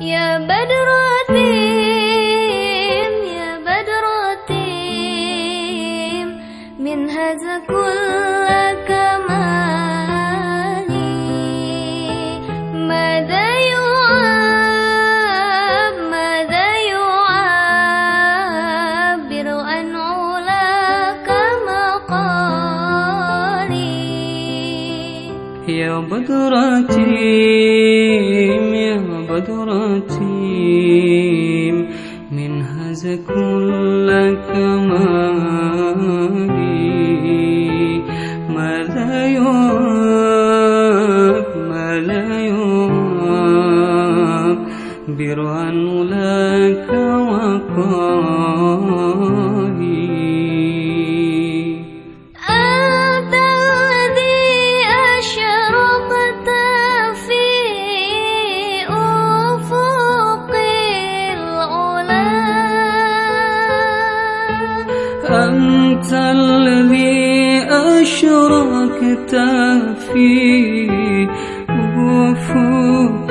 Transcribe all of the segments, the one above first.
يا بدرتيم يا بدرتيم من هذا كل كمالي ماذا يعاب ماذا يعبر عن علاك مقالي؟ يا بدرتي يا بدرتي أنت الذي أشركت في أفق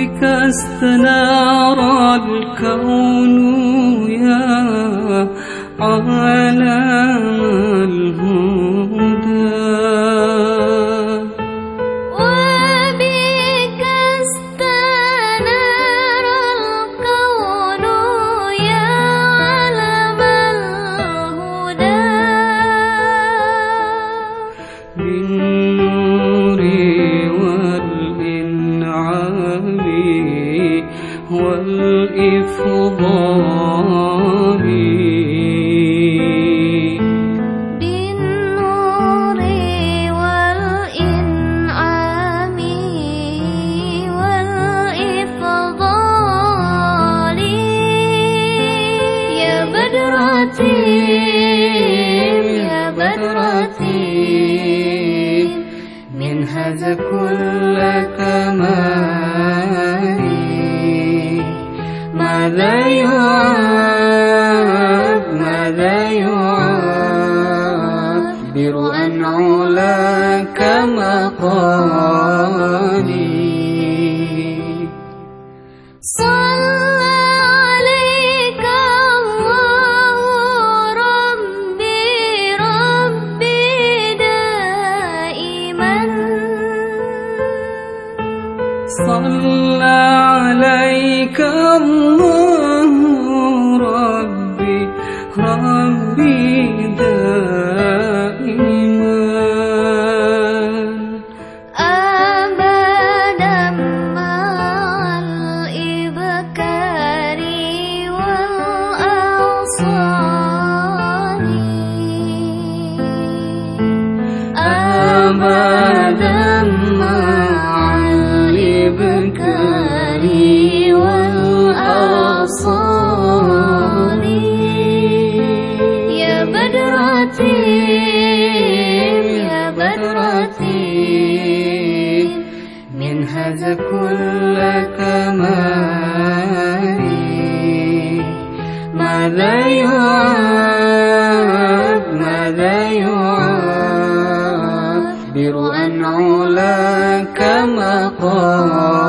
وبك استنار الكون يا عالم. هذا كل كمالي. ماذا يعاب ماذا يعبر عن علاك مقالي صلى عليك الله ربي ربي هذا كل كمالي ماذا يعاب ماذا يعبر عن علاك مقالي.